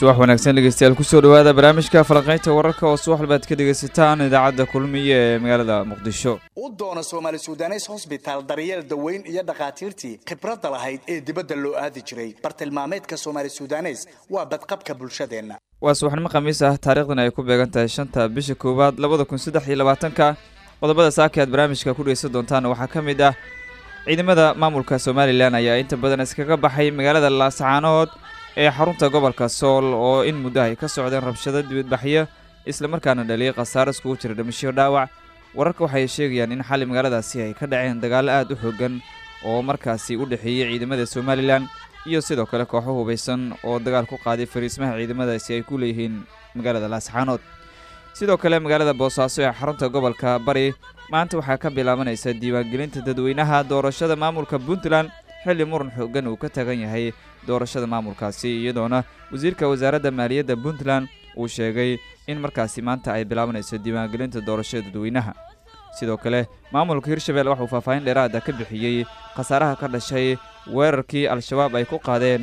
subax wanaagsan dhegeystayaal ku soo dhawaada barnaamijka falaqaynta wararka oo subax walbaad ka dhegaysataan idaacadda kulmiye ee magaalada muqdisho. U doona soomaali sudanes hosbitaal daryeel daweyn iyo dhakhaatiirtii khibradda lahayd ee dibadda loo aadi jiray. Bartilmaameedka soomaali sudanes waa badqabka bulshadeenna. Waa subaxnimo khamiis ah taariikhdan ay ku beegan tahay shanta bisha koowaad labada kun saddex iyo labaatanka. Qodobada saaka aad barnaamijka ku dhegeysan doontaan waxaa ka mid ah ciidamada maamulka somalilan ayaa inta badan iskaga baxay magaalada laascaanood ee xarunta gobolka sool oo in muddo ay ka socdeen rabshado dibadbaxyo islamarkaana dhaliyay khasaaro iskugu jira dhimasho dhaawac. Wararka waxay sheegayaan in xali magaaladaasi ay ka dhaceen dagaallo aad u xoogan oo markaasi u dhexeeyey ciidamada somalilan iyo sidoo kale kooxo hubaysan oo dagaal ku qaaday fariismaha ciidamadaasi ay ku leeyihiin magaalada laascaanood sidoo kale magaalada boosaaso ee xarunta gobolka bari maanta waxaa ka bilaabanaysa diiwaangelinta dadweynaha doorashada maamulka puntland xilli muran xoogan uu ka tagan yahay doorashada maamulkaasi iyadoona wasiirka wasaaradda maaliyadda puntland uu sheegay in markaasi maanta ay bilaabanayso diiwaangelinta doorashada dadweynaha sidoo kale maamulka hirshabelle waxauu faahfaahin dheeraada ka bixiyey khasaaraha ka dhashay weerarkii al-shabaab ay ku qaadeen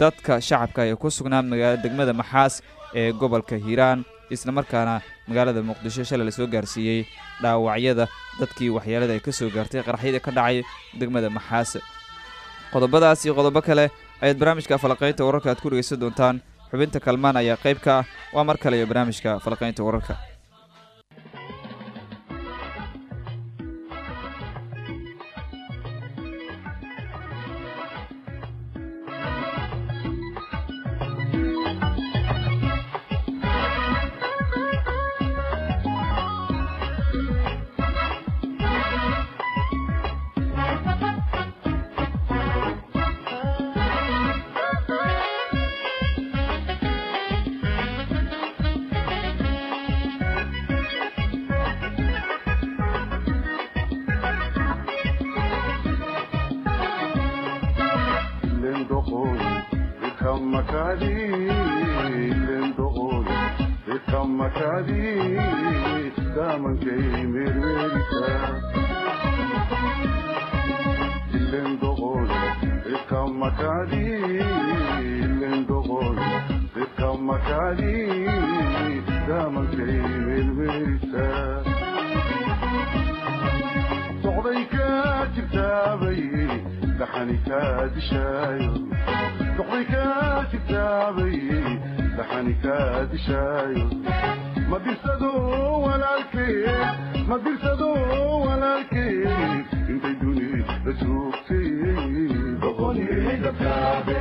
dadka shacabka ee ku sugnaa magaalada degmada maxaas ee gobolka hiiraan islamarkaana magaalada muqdisho shalay la soo gaarsiiyey dhaawacyada dadkii waxyeelada ay ka soo gaartay qaraxyada ka dhacay degmada maxaas qodobadaas iyo qodobo kale ayaad barnaamijka falaqaynta wararka aad ku dhegeysan doontaan. Xubinta kalmaan ayaa qayb ka ah. Waa mar kale iyo barnaamijka falaqaynta wararka لحنك دشايو دحرك كتابي لحنك دشايو ما بيرسدو ولا الكيف ما بيرسدو ولا الكيف انت يدوني بشوفتي بقولي دكابي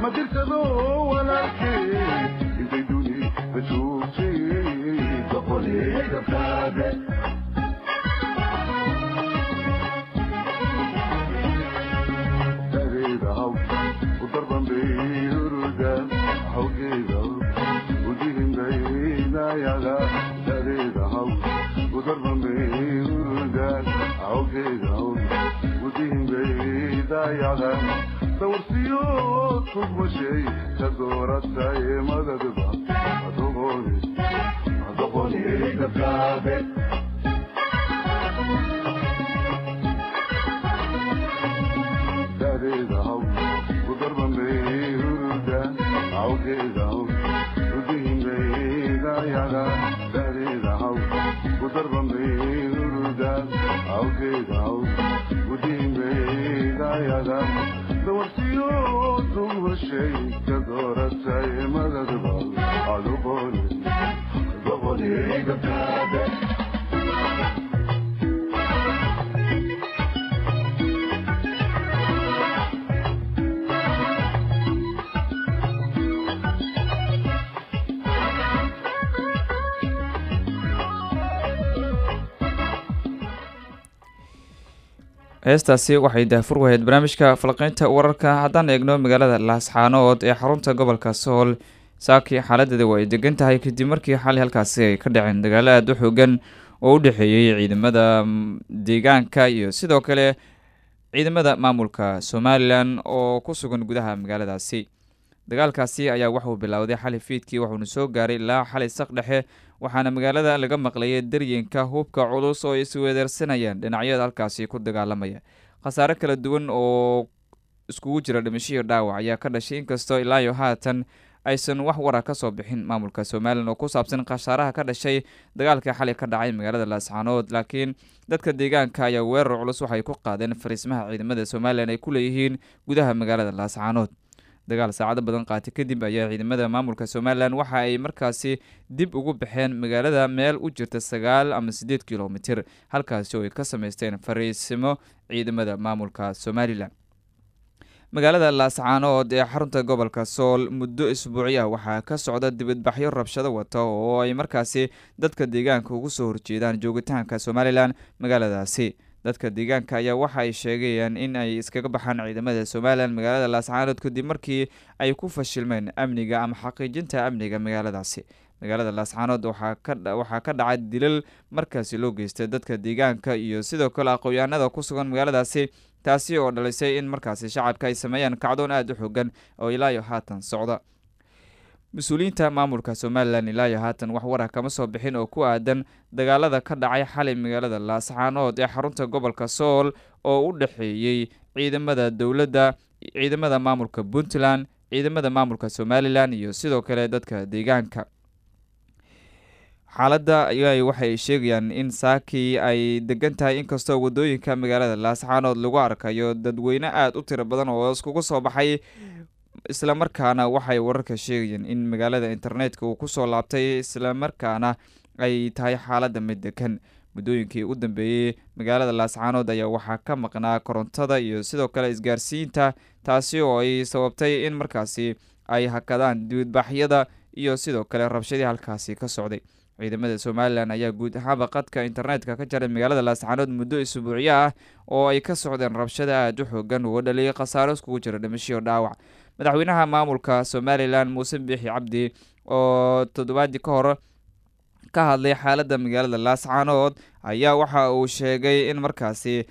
ما درت ضو ولا الكيف انت يدوني بشوفتي create a private. sawirsiyo tugmashay ka dooratay Gobble, gobble, gobble, gobble, heestaasi waxay daafur wahayd barnaamijka falaqaynta wararka. Haddaan eegno magaalada laasxaanood ee xarunta gobolka sool saakii xaaladeeda waa ay degan tahay kadib markii xali halkaasi ay ka dhaceen dagaalo aada u xoogan oo u dhexeeyey ciidamada deegaanka iyo sidoo kale ciidamada maamulka somalilan oo ku sugan gudaha magaaladaasi dagaalkaasi ayaa waxuu bilowday xali fiidkii wuxuuna soo gaaray ilaa xali saq dhexe waxaana magaalada laga maqlayay daryinka hubka culus oo isweedeersanayaan dhinacyada halkaasi ku dagaalamaya. Khasaare kala duwan oo iskugu jira dhimashiyo dhaawac ayaa ka dhashay inkastoo ilaayo haatan aysan wax wara ka soo bixin maamulka somalilan oo ku saabsan khasaaraha ka dhashay dagaalkii xalay ka dhacay magaalada laascaanood laakiin dadka deegaanka ayaa weerar culus waxay ku qaadeen fariismaha ciidamada somalilan ay ku leeyihiin gudaha magaalada laascaanood dagaal saacado badan qaatay. Kadib ayaa ciidamada maamulka somalilan waxa ay markaasi dib ugu baxeen magaalada meel u jirta sagaal ama siddeed kilomitir halkaasi oo ay ka samaysteen fariisimo ciidamada maamulka somalilan. Magaalada laascaanood ee xarunta gobolka sool muddo isbuucyaha waxaa ka socda dibadbaxyo rabshado wata oo ay markaasi dadka deegaanka ugu soo horjeedaan joogitaanka somalilan magaaladaasi dadka deegaanka ayaa waxa ay sheegayaan in ay iskaga baxaan ciidamada somalilan magaalada laascaanood kadib markii ay ku fashilmeen amniga ama xaqiijinta amniga magaaladaasi. Magaalada laascaanood waxaa ka dhacay dilal markaasi loo geystay dadka deegaanka iyo sidoo kale aqoon-yahanada ku sugan magaaladaasi taasi oo dhalisay in markaasi shacabka ay sameeyaan kacdoon aada u xogan oo ilaayo haatan socda mas'uuliyiinta maamulka somalilan ilaayo haatan wax warah kama soo bixin oo ku aadan dagaalada ka dhacay xalay magaalada laascaanood ee xarunta gobolka sool oo u dhexeeyey ciidamada dowladda ciidamada maamulka puntland ciidamada maamulka somalilan iyo sidoo kale dadka deegaanka. Xaaladda ay waxay sheegayaan in saakii ay degan tahay inkastoo waddooyinka magaalada laascaanood lagu arkayo dadweyne aada u tiro badan oo iskugu soo baxay islamarkaana waxay wararka sheegayeen in magaalada internetka uu ku soo laabtay islamarkaana ay tahay xaaladda mid degan muddooyinkii u dambeeyey magaalada laascaanood ayaa waxaa ka maqnaa korontada iyo sidoo kale isgaarsiinta taasi oo ay sababtay in markaasi ay hakadaan dibadbaxyada iyo sidoo kale rabshadii halkaasi ka socday ciidamada somalilan ayaa guud ahaanba qadka internetka ka jaray magaalada laascaanood muddo isbuucyo ah oo ay ka socdeen rabshada aada u xoogan uga dhaliyay khasaaro iskugu jira dhimashiyo dhaawac. Madaxweynaha maamulka somalilan muuse biixi cabdi oo toddobaadii ka hor ka hadlay xaaladda magaalada laascaanood ayaa waxa uu sheegay in markaasi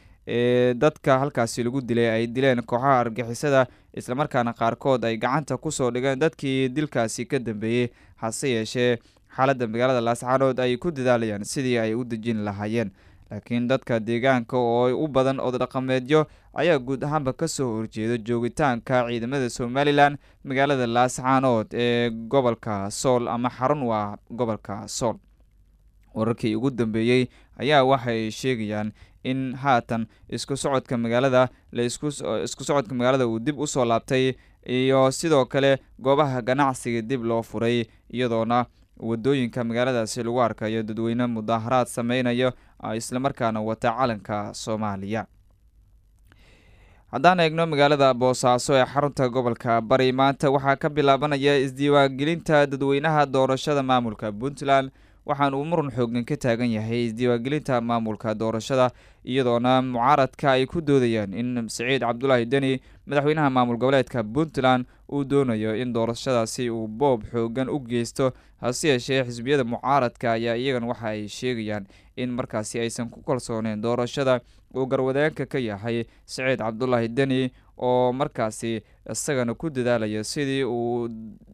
dadka halkaasi lagu dilay ay dileen kooxaha argixisada islamarkaana qaarkood ay gacanta ku soo dhigeen dadkii dilkaasi ka dambeeyey hase yeeshee xaaladda magaalada laascaanood ay ku dadaalayaan sidii ay u dejin lahaayeen. Laakiin dadka deegaanka oo u badan oddhaqameedyo ayaa guud ahaanba ka soo horjeeda joogitaanka ciidamada somalilan magaalada laascaanood ee gobolka sool ama xarun waa gobolka sool. Wararkii ugu dambeeyey ayaa waxay sheegayaan in haatan isku socodka magaalada la isku socodka magaalada uu dib u soo laabtay iyo sidoo kale goobaha ganacsiga dib loo furay iyadoona waddooyinka magaaladaasi lagu arkayo dadweyne mudaaharaad sameynayo islamarkaana wata calanka soomaaliya. Haddaan eegno magaalada boosaaso ee xarunta gobolka bari maanta waxaa ka bilaabanaya isdiiwaangelinta dadweynaha doorashada maamulka puntland waxaan uu muran xoogan ka taagan yahay isdiiwaangelinta maamulka doorashada iyadoona mucaaradka ay ku doodayaan in siciid cabdulaahi deni madaxweynaha maamul goboleedka puntland uu doonayo in doorashadaasi uu boob xoogan u geysto hase yeeshee xisbiyada mucaaradka ayaa iyagan waxa ay sheegayaan in markaasi aysan ku kalsooneen doorashada uu garwadeenka ka yahay siciid cabdulaahi deni oo markaasi isagana ku dadaalaya sidii uu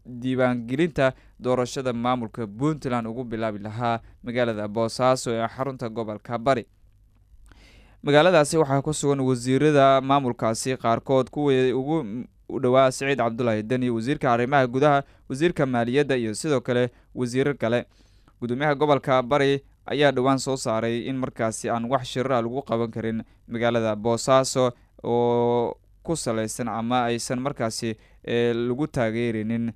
diiwaangelinta doorashada maamulka puntland ugu bilaabi lahaa magaalada boosaaso ee xarunta gobolka bari. Magaaladaasi waxaa ku sugan wasiirada maamulkaasi qaarkood kuwii ugu dhowaa siciid cabdulaahi deni wasiirka arrimaha gudaha wasiirka maaliyadda iyo sidoo kale wasiiro kale. Gudoomiyaha gobolka bari ayaa dhowaan soo saaray in markaasi aan wax shirara lagu qaban karin magaalada boosaaso oo ku salaysan ama aysan markaasi lagu taageerinin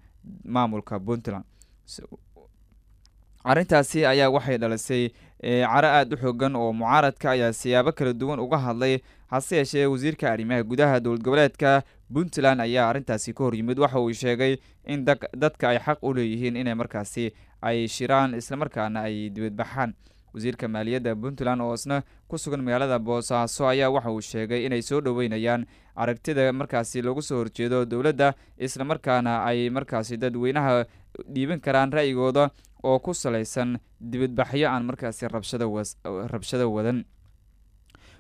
maamulka puntland. Arrintaasi ayaa waxay dhalisay caro aada u xoogan oo mucaaradka ayaa siyaabo kala duwan uga hadlay hase yeeshee wasiirka arrimaha gudaha dowlad goboleedka puntland ayaa arrintaasi ka horyimid waxa uu sheegay in dadka ay xaq u leeyihiin inay markaasi ay shiraan islamarkaana ay dibadbaxaan wasiirka maaliyadda puntland oo isna ku sugan magaalada boosaaso ayaa waxa uu sheegay inay soo dhoweynayaan aragtida markaasi lagu soo horjeedo dowladda islamarkaana ay markaasi dadweynaha dhiiban karaan ra'yigooda oo ku salaysan dibadbaxyo aan markaasi rabshado wadan.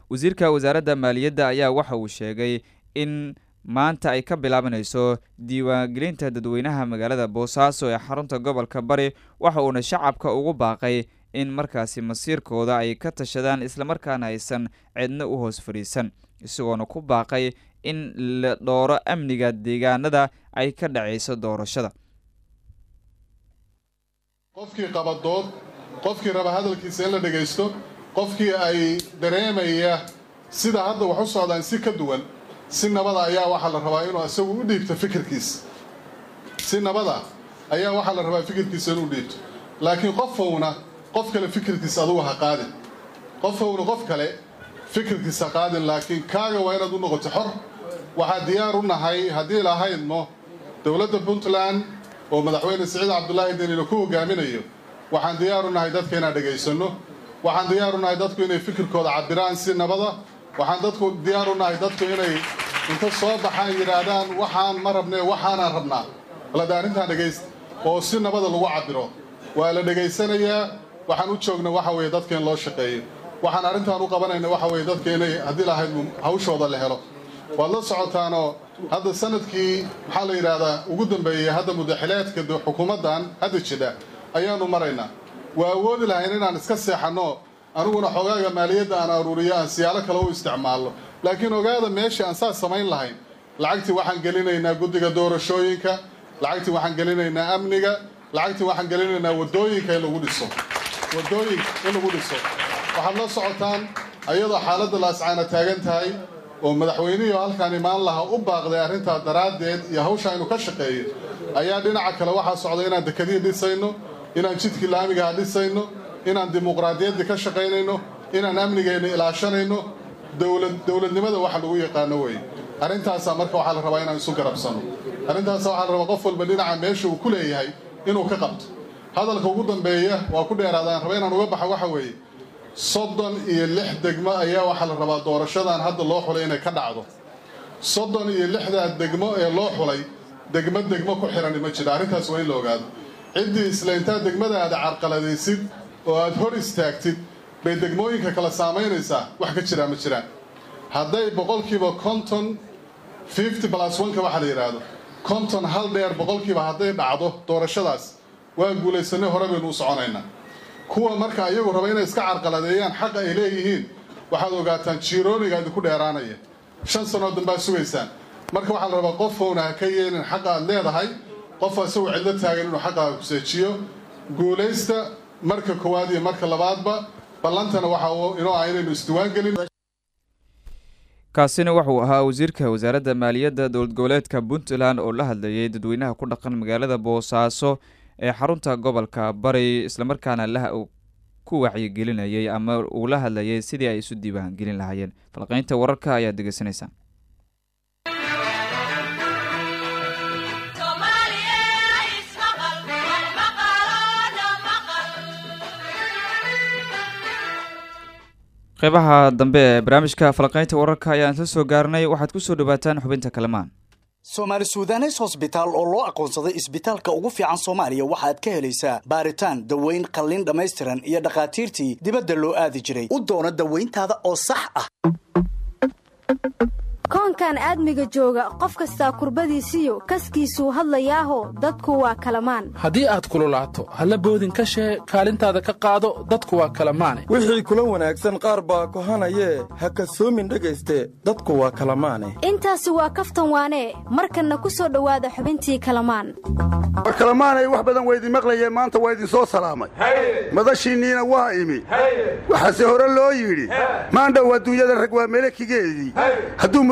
Wasiirka wasaaradda maaliyadda ayaa waxa uu sheegay in maanta ay ka bilaabanayso diiwaangelinta dadweynaha magaalada boosaaso ee xarunta gobolka bari waxa uuna shacabka ugu baaqay in markaasi masiirkooda ay ka tashadaan islamarkaana aysan cidna u hoos fadhiisan isagoona ku baaqay in la dhooro amniga deegaanada ay ka dhacayso doorashada. Qofkii qabadood qofkii raba hadalkiisa in la dhegaysto qofkii ay dareemaya sida hadda wax u socdaan si ka duwan si nabada ayaa waxaa la rabaa inuu isagu u dhiibto fikirkiisa. Si nabada ayaa waxaa la rabaa fikirkiisa inuu dhiibto. Laakiin qofowna qof kale fikirkiisa adugu ha qaadin. Qofowna qof kale fikirkiisa ha qaadin laakiin kaaga waa inaad u noqoto xor waxaa diyaar u nahay haddii lahaydno dowladda puntland oo madaxweyne siciid cabdulaahi deniina ku hogaaminayo waxaan diyaar u nahay dadka inaan dhegaysanno. Waxaan diyaar u nahay dadku inay fikirkooda cabbiraan si nabada. Waxaan dadku diyaar u nahay dadku inay inta soo baxaan yidhaahdaan waxaan ma rabnee waxaanaan rabnaa. Balade arrintaan dhegaysta oo si nabada lagu cabbiro. Waa la dhegaysanayaa waxaan u joogna waxa weeye dadka in loo shaqeeyo waxaan arrintaan u qabanayna waxa weeye dadka inay haddii lahayd hawshooda la helo waad la socotaanoo hadda sannadkii maxaa la yidhaahdaa ugu dambeeyey hadda mudaxileedka xukuumaddan hadda jidha. Ayaannu maraynaa. Waa awoodi lahayn inaan iska seexanno aniguna xogaaga maaliyadda aan aruuriyo aan siyaalo kale u isticmaalno. Laakiin ogaada meeshii aan saas samayn lahayn lacagtii waxaan gelinaynaa guddiga doorashooyinka lacagtii waxaan gelinaynaa amniga lacagtii waxaan gelinaynaa waddooyinka in lagu dhiso. Waddooyinka in lagu dhiso. Waxaad la socotaan ayadoo xaaladda laascaana taagan tahay oo madaxweynihii halkaan imaan lahaa u baaqday arrintaa daraaddeed iyo hawsha aynu ka shaqeeyo ayaa dhinaca kale waxaa socda inaan dekadii dhisayno inaan jidkii laamigaha dhisayno inaan dimuqraadiyaddii ka shaqaynayno inaan amnigeenna ilaashanayno. Dowlad dowladnimada waxa lagu yaqaano weeye arrintaasaa marka waxaa la rabaa inaan isu garabsanno arrintaasa waxaa la rabaa qof walba dhinaca meesha uu ku leeyahay inuu ka qabto. Hadalka ugu dambeeya waa ku dheeraadaan raba inaan uga baxa waxa weeye soddon iyo lix degmo ayaa waxaa la rabaa doorashadan hadda loo xulay inay ka dhacdo. Soddon iyo lixdaa degmo ee loo xulay degmo degmo ku xidhani ma jiro arrintaas waa in la ogaado ciddii isla degmada aad carqaladaysid oo aad hor istaagtid bay degmooyinka kala saamaynaysaa. Wax ka jiraa ma jiraan hadday boqolkiiba konton fifty plus oneka waxaa la yidhaahdo konton hal dheer boqolkiiba hadday dhacdo doorashadaas waa guulaysanay hore baynu u soconaynaa kuwa marka ayagu raba inay iska carqaladeeyaan xaqa ay leeyihiin waxaad ogaataan jiirooniga idinku dheeraanaya shan sanoo danbaad sugaysaan. Marka waxaa la rabaa qofowna ha ka yeelin xaqa aad leedahay qof isagu cidlo taagan inuu xaqaaga kuseejiyo. Guulaysta marka koowaad iyo marka labaadba ballantana waxa inoo ah inaynu isdiwaangelin kaasina wuxuu ahaa wasiirka wasaaradda maaliyadda dowlad goboleedka puntland oo la hadlayay dadweynaha ku dhaqan magaalada boosaaso ee xarunta gobolka bari islamarkaana lah ku wacyigelinayay ama uu la hadlayay sidii ay isu diiwaangelin lahaayeen. Falqaynta wararka ayaad degeysanaysaan qeybaha dambe ee barnaamijka falaqaynta wararka ayaan isla soo gaarnay. Waxaad ku soo dhawaataan xubinta kalamaan soomaali sudanes hosbitaal oo loo aqoonsaday isbitaalka ugu fiican soomaaliya waxaad ka helaysaa baaritaan daweyn qalliin dhammaystiran iyo dhakhaatiirtii dibadda loo aadi jiray. U doono dawayntaada oo sax ah koonkan aadmiga jooga qof kastaa kurbadiisiyo kaskiisuu hadlayaaho dadku waa kalamaan. Haddii aad kululaato halla boodin ka shee kaalintaada ka qaado dadku waa kalamaane. Wixii kula wanaagsan qaar baa kohanayee ha kasoomin dhegayste dadku waa kalamaane. Intaasi waa kaftan waanee markanna ku soo dhowaada xubintii kalamaan. War kalamaanay wax badan waydin maqlayeen maanta waa idin soo salaamay. Madashiinniina waa imi. Waxaase hore loo yidhi maandhow adduunyada rag waa melekigeedii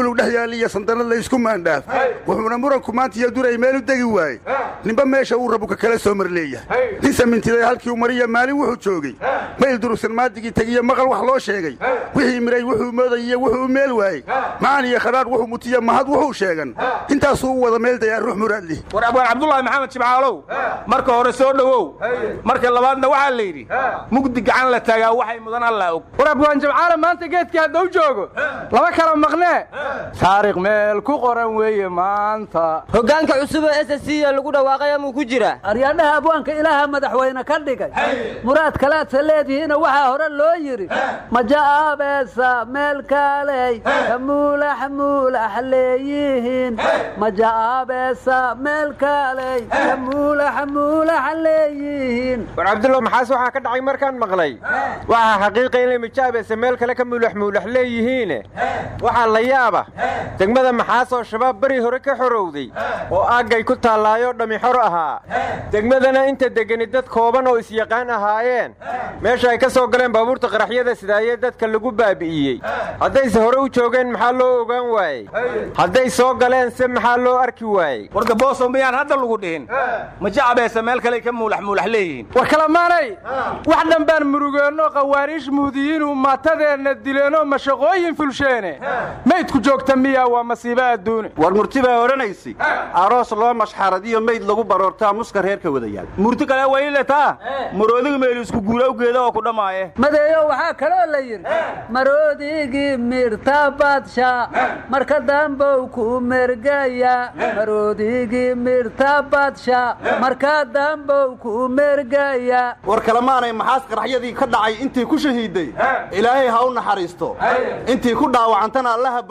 mulug dhex yaaliya sandanad laysku maandhaaf wuxuuna muranku maanta iyo duray meel u degi waaye ninba meesha uu rabu ka kala soo mar leeyahay nin samintiday halkii u mariya maalin wuxuu joogey mayl durugsan maadigii tegiyo maqal wax loo sheegay. Wixii miray wuxuu moodayiyo wuxuu meel waayey. Macaan iyo khadhaadh wuxuu mutiya mahad wuxuu sheegan. Intaasuu u wada meel dayaa ruux muraad lih war abwaan cabdulaahi maxamed jimcaalow marka hore soo dhowow marka labaadna waxaa la yidhi mugdi gacan la taagaa waxay mudan allaa og. War abwaan jimcaale maanta geedkii hadda u joogo laba kala maqnee taariikh meel ku qoran weeye maanta. Hoggaanka cusub ee s c lagu dhawaaqay amuu ku jiraa aryaadhaha abwaanka ilaaha madaxweyne ka dhigay. Muraad kalaadsa leedihiina waxaa hore loo yidhi maja'aabeesa meel kaaley ka muulax muulax leeyihiin maja'aabeesa meel kaaley ka muulax muulax leeyihiin war cabdullah maxaas waxaa ka dhacay markaan maqlay? Waxaa xaqiiqa inay majaabeesa meel kale ka muulax muulax leeyihiine waxaa la yaaba degmada maxaas oo shabaab beri hore ka xorowday oo aaggay ku taalaayoo dhammi xor ahaa. Degmadana inta degani dad kooban oo isyaqaan ahaayeen. Meesha ay ka soo galeen baabuurta qaraxyada sidaayee dadka lagu baabi'iyey haddayse hore u joogeen maxaa loo ogaan waayey? Hadday soo galeen se maxaa loo arki waayey? Warka booso miyaan hadda lagu dhihin? Majacabeese meel kale ka muulax muulax leeyihiin? War kalamaanay wax dhan baan murugeenno qawaariish muudiyiinu maatadeenna dileenoo mashaqooyin fulsheene maydku joogta miya waa masiibo adduune war murti baa odhanaysi aroos loo mashxaradiyo mayd lagu baroortaa muska reerka wadayaal. Murti kale wayletaa maroodiga meel isku guura ugeeda oo ku dhammaaye madeeyo waxaa kaloo la yidhi maroodigii mirta badsha marka dambow ku mergaya maroodigii mirta badsha marka dambow ku mergaya war kalemaanay maxaas qaraxyadii ka dhacay intii ku shahiiday. Ilaahay ha u naxariisto. Intii ku dhaawacantana allaha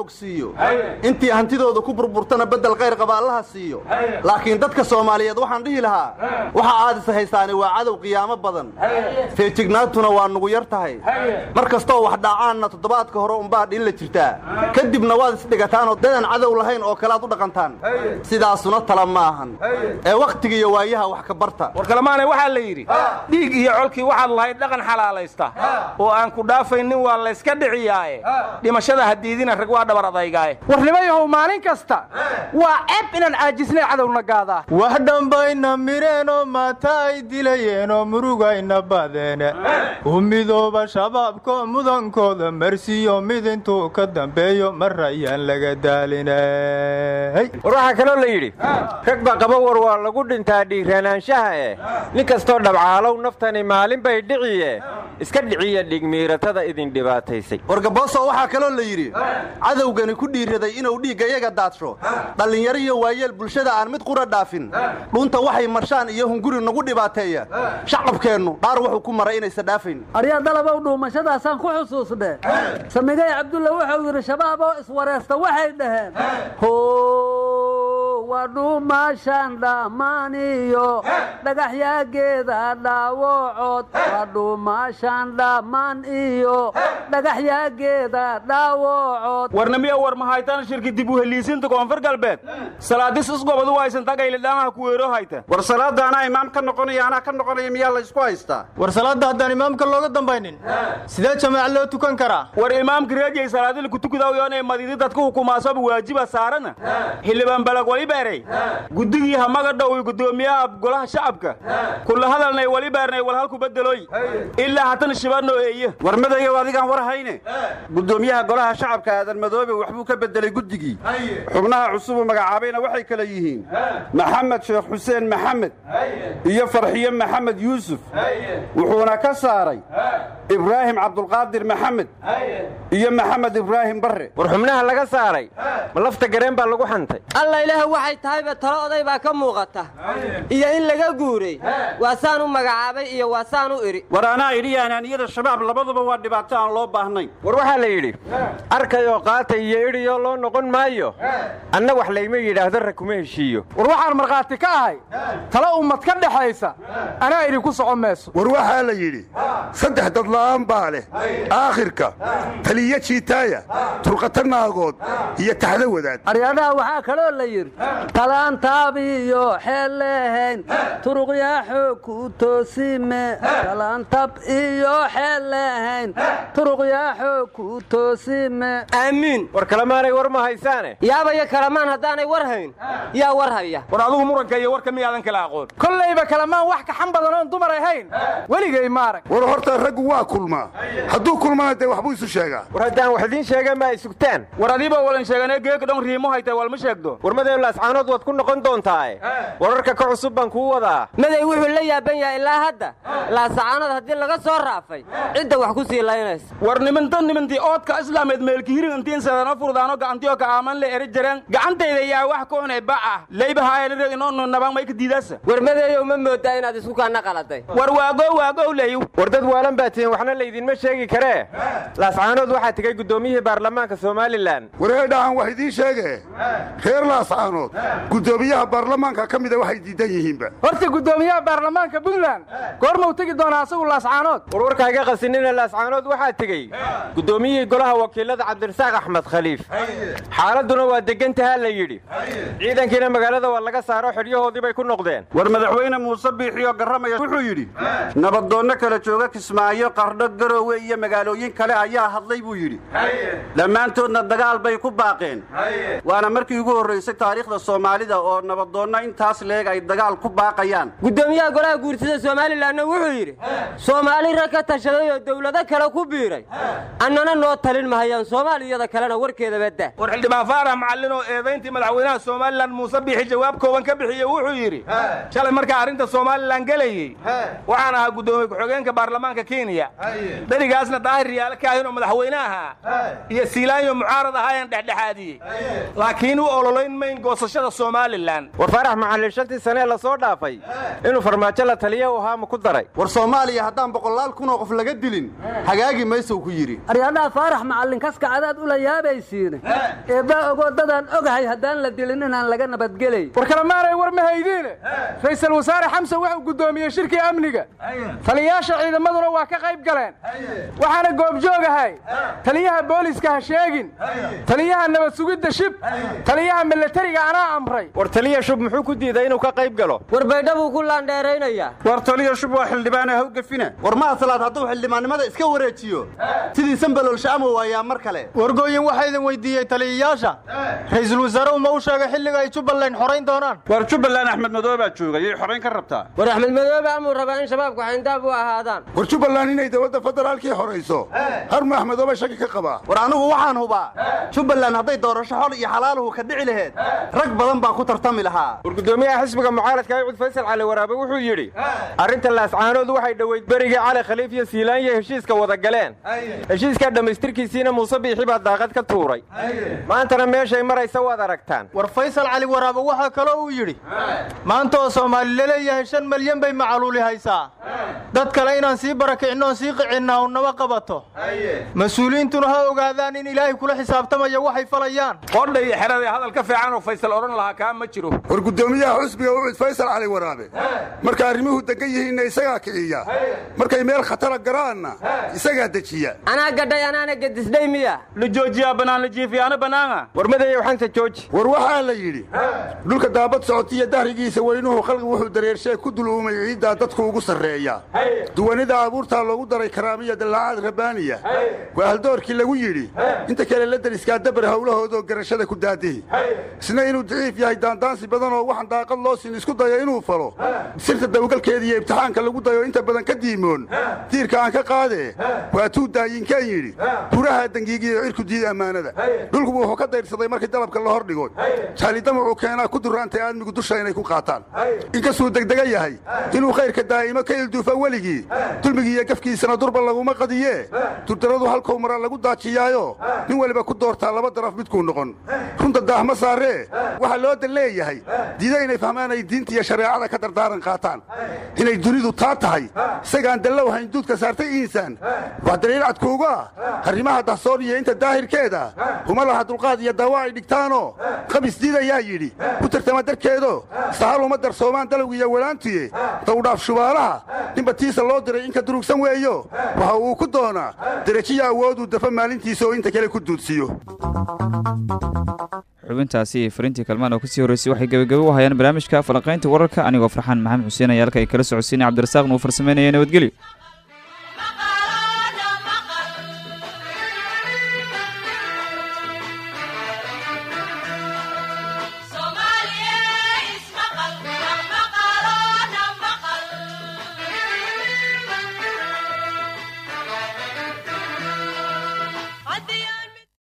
bogsiiyo intii hantidooda ku burburtana beddel qayr qaba allaha siiyo laakiin dadka soomaaliyeed waxaan dhihi lahaa waxa aad is haysaani waa cadow qiyaamo badan. Feejignaantuna waa nugu yar tahay. Mar kastoo wax dhaacaanna toddobaadka hore unbaa dhilla jirtaa. Kadibna waad isdhigataanoo dadan cadow lahayn oo kalead u dhaqantaan. Sidaasuna tala ma ahan. Ee wakhtiga iyo waayaha wax ka barta. War kalemaanay waxaa la yidhi dhiig iyo colkii waxaad lahayd dhaqan xalaalaysta. Oo aan ku dhaafaynin waa layska dhiciyaaye. Dhimashada hadiidina rag waa dhabar adaygaaye warnimayahow maalin kasta. Waa ceeb inaan caajisnay cadowna gaadaa wax dhambayna mireenoo maata ay dilayeenoo murugayna badeene. U midooba shabaabko mudankooda marsiyo mid intuu ka dambeeyo mar ayaan laga daalinay. War waxaa kaloo la yidhi rag ba qaba war waa lagu dhintaa dhiiranaanshaha eh. Nin kastoo dhabcaalow naftani maalin bay dhiciye iska dhiciya dhigmiiratada idin dhibaataysay. Wargabooso waxaa kaloo la yidhi cadowgani ku dhiiraday inuu dhiigga iyaga daadsho dhallinyaro iyo waayeel bulshada aan mid qura dhaafin. Dhunta waxay marshaan iyo hunguri nagu dhibaateeya. Shacabkeennu dhaar wuxuu ku maray inaysa dhaafayn aryaa dalabow dhuumashadaasaan ku xusuusne samigay cabdulla wuxuu yidhi shabaaboo iswareesta waxay dhaheen waa dhuumaashaan dhammaaniyo dhagaxyaageeda dhaawocood waa dhuumaashaan dhammaan iyo dhagaxyaageeda dhaawocood warnamiya war mahaytan shirki dib u heliisinta koonfur galbeed? Salaadis isgobadu waysan tagaylidhaamaha kuweero hayta. War salaada anaa imaam ka noqonaya anaa ka noqonaya miyaa laysku haystaa war salaadda haddaan imaamka looga dambaynin sidee jamaac loo tukan karaa? War imaamka reejay salaadil kutukudawyonay madidi dadka hukumaasoba waajiba saarana? Xildhibaan balag beeray. Guddigii hamaga dhow gudoomiyaha golaha shacabka. Kula hadalnay wali beernay wal halku bedeloy ilaa hatan shibano eeye. War madayow adigaan war hayne gudoomiyaha golaha shacabka aadan madoobe waxbuu ka bedelay guddigii. Xubnaha cusubuu magacaabayna waxay kale yihiin. Maxamed sheekh xuseen maxamed iyo farxiyo maxamed yuusuf. Wuxuuna ka saaray ibraahim cabdulqaadir maxamed iyo maxamed ibraahim barre. War xubnaha laga saaray ma lafta gareen baa lagu xantay waxay tahayba talo oday baa ka muuqata? Iyo in laga guuray. Waa saan u magacaabay iyo waa saan u idhi war anaa idhi anaaniyada shabaab labaduba waa dhibaato aan loo baahnayn. War waxaa la yidhi arkayoo qaatay iyo idhiyoo loo noqon maayo anna wax layma yidhaahdo rag kuma heshiiyo. War waxaan markhaati ka ahay talo ummad ka dhexaysa anaa idinku soco mayso war waxaa la yidhi saddex dadla'aan baa leh aakhirka taliyo jiitaaya turqata naagood iyo taxdo wadaad. Aryadaha waxaa kaloo la yidhi talaantaabiyo xeel leehayn turuqyaaxoo ku toosime talaantab iyo xeel leehayn turuqyaaxoo ku toosime aamiin war kalemaanay war ma haysaane? Yaabaya kalamaan haddaanay war hayn. Yaa war haya. War adugu muranka iyo warka miyaadan kala aqoon? Kollayba kalamaan wax kaxan badan oon dumar ahayn. Weligay maarag war horta raggu waa kulmaa hadduu kulmana dee waxbuu isu sheegaa. War haddaan wax idiin sheegan ma ay sugtaan war adiiba walan sheeganee geeka dhon riimo haytay walma sheegdo. War laascaanood waad ku noqon doontaae wararka ka cusub baan kuu wadaa. Maday wuxuu la yaaban yahay ilaa hadda. Laasacaanood haddii laga soo raafay cidda wax ku sii laynaysa. War niminta nimintii oodka islaameed meelkihirin intiin sadano furdaano gacantiyo ka aaman le eri jireen. Gacantayda yaa wax koonay baca. Leybahaayalire inoonu nabaan may ka diidasa war madeeyow ma moodaa inaad isku kaana qaladay war waagow waagow leeyu. War dad waalan baa tihiin waxna laydinma sheegi karee laascaanood waxaa tegey guddoomiyihii baarlamaanka somalilan. Wareedhahan wax idiin sheege reer laascaanood guddoomiyaha baarlamaanka ka mida waxay diidan yihiinba. Horta guddoomiyaha baarlamaanka puntland goorma u tegi doonaa asagu laascaanood warwarkaaga qasinina laascaanood waxaa tegey guddoomiyihii golaha wakiilada cabdirasaaq axmed khaliif. Xaaladduna waa degantahaa la yidhi. Ciidankiina magaalada waa laga saaro xidhyahoodii bay ku noqdeen. War madaxweyne muuse biixiyo garramaya wuxuu yidhi nabadoonno kala jooga kismaayo qardho garoowe iyo magaalooyin kale ayaa hadlay buu yidhi. Dhammaantoodna dagaal bay ku baaqeen. Waana markii ugu horraysay taariikhda soomaalida oo nabadoonno intaas leeg ay dagaal ku baaqayaan. Guddoomiyaha golaha guursida somalilanna wuxuu yidhi soomaali rag ka tashaday oo dowlado kale ku biiray. Annana noo talin mahayaan soomaaliyada kalena warkeeda badda war xildhibaan faarax macallin oo eedayntii madaxweynaha somalilan muuse biixi jawaab kooban ka bixiye wuxuu yidhi shalay markaa arrinta somalilan gelayey waxaan ahaa guddoomiye ku-xigeenka baarlamaanka kenya. Berigaasna daahir riyaale kaahin oo madaxweyne ahaa iyo siilaanyo mucaarad ahaayaan dhexdhexaadiyey. Laakiin u ololayn mayn goosashada somalilan war faarax macallin shantii sanee la soo dhaafay. Inuu farmaajo la taliya u ahaa ma ku daray. War soomaaliya haddaan boqolaal kunoo qof laga dilin hagaagi maysow ku yidhi aryadhaha faarax macallin kaska cadaad ula yaabaysiine eebbaa ogoo dadaan ogahay haddaan la dilin inaan laga nabadgelay war kalemaanay war ma haydiine. Ra'iisul wasaare xamsan wuxuu guddoomiyey shirkii amniga. Taliyayaasha ciidamaduna waa ka qayb galeen. Waxaana goobjoogahay taliyaha booliska ha sheegin. Taliyaha nabad sugidda shib taliyaha milatariga anaa amray. War taliya shub muxuu ku diiday inuu ka qayb galo? War baydha buu ku laandheeraynayaa war taliya shub waa xildhibaane haw gafina war mahasalaad hadduu xildhibaannimada iska wareejiyo? Sidii sanbalolsha'amo waayaa mar kale. Wargooyin waxaa idin weydiiyey taliyayaasha. Ra'iisul wasaaruhu ma u sheegay xilliga ay jubbaland xorayn doonaan. War jubbaland axmed madoobe baa jooga yay xorayn ka rabtaa? War axmed madoobe amuu rabaa in shabaabku xayndaab u ahaadaan. War jubbaland inay dowladda federaalkii horayso harma axmedoobe shaki ka qabaa. War anigu waxaan hubaa. Jubbaland hadday doorasho xol iyo xalaaluhu ka dhici laheed rag badan baa ku tartami lahaa. War guddoomiyaha xisbiga mucaaradka aycud faysal cali waraabe wuxuu yidhi arrinta laascaanood waxay dhoweyd berigii cali khaliif iyo siilaanya heshiiska wada galeen. Heshiiskaa dhammaystirkiisiina muuse biixi baa daaqad ka tuuray. Maantana meeshay maraysa waad aragtaan. War faysal cali waraabe waxaa kaloo uu yidhi maanta oo soomaali la leeyahay shan malyan bay macaluuli haysaa. Dad kale inaan sii barakicinoon sii qicinna u naba qabato mas'uuliyiintuna ha ogaadaan in ilaahay kula xisaabtamaya waxay falayaan. Qodha iyo xerada hadal ka fiican oo faysal odhan lahaa kaa ma jiro. War guddoomiyaha xusbiga ucud faysal cali waraabe. Marka arrimuhu degan yihiinna isagaa kiciya. Markay meel khatara garaanna isagaa dejiya. Anaa gadhay anaana gedisdhay miya. La joojiyaa bannaan la jiifiyaano bannaana war madayow xanta jooji. War waxaa la yidhi dhulka daabad socotiyo dahrigiisa weynuhu khalqi wuxuu dareershee ku duluumay ciiddaa dadku ugu sarreeya. Duwanida abuurtaa loogu daray karaamiya dallacaad rabbaaniya. Waa haldoorkii lagu yidhi inta kale la dariskaa dabar howlahoodoo garashada ku daadihi. Isna inuu daciif yahay daandaansi badan oo waxaan daaqad loo siin isku dayo inuu falo. Sirta dawgalkeeda iyo ibtixaanka lagu dayo inta badan ka diimoon. Diirka aan ka qaadee waa tuu daayinkaan yidhi. Buraha dangiigiyo cirku diid ammaanada. Dhulku wuxuu ka dayrsaday markii dalabka la hor dhigo jaalidamacu keenaa ku duraantay aadmigu dusha inay ku qaataan. Inkastuu degdega yahay inuu khayrka daa'imo ka ilduufa weligii. Dulmigiiyo gafkiisana durba laguma qadiyee. Durdaradu halkou mara lagu daajiyaayo. Nin weliba ku doortaa laba daraf midkuu noqon. Runta daahma saaree waxaa loo dan leeyahay diida inay fahmaan ay diinta iyo shareecada ka dardaaran qaataan. Inay dunidu taa tahay isagaan dallow hayn duudka saartay iinsaan. Wax daliil cadkuuga ah arrimaha dahsoon iyo inta daahirkeeda. Huma laha dulqaad iyo daawo ay dhigtaanoo? Qabis diid ayaa yidhi ku tartama darkeedo sahal uma darsoomaan dalowga iyo walaantuye dawdhaaf shubaalaha ninba tiisa loo diray inka durugsan weeyo. Waxa uu ku doonaa derajiya awooduu dafa maalintiisa oo inta kale ku duudsiyo xubintaasi iyo fariintii kalmaan oo ka sii horreysay waxay gebagabo u hayaan barnaamijka falanqaynta wararka. Anigoo farxaan maxamed xuseen ayaa halka ay kala socodsiinay cabdirasaaqna uu farsameynaya nabadgelyo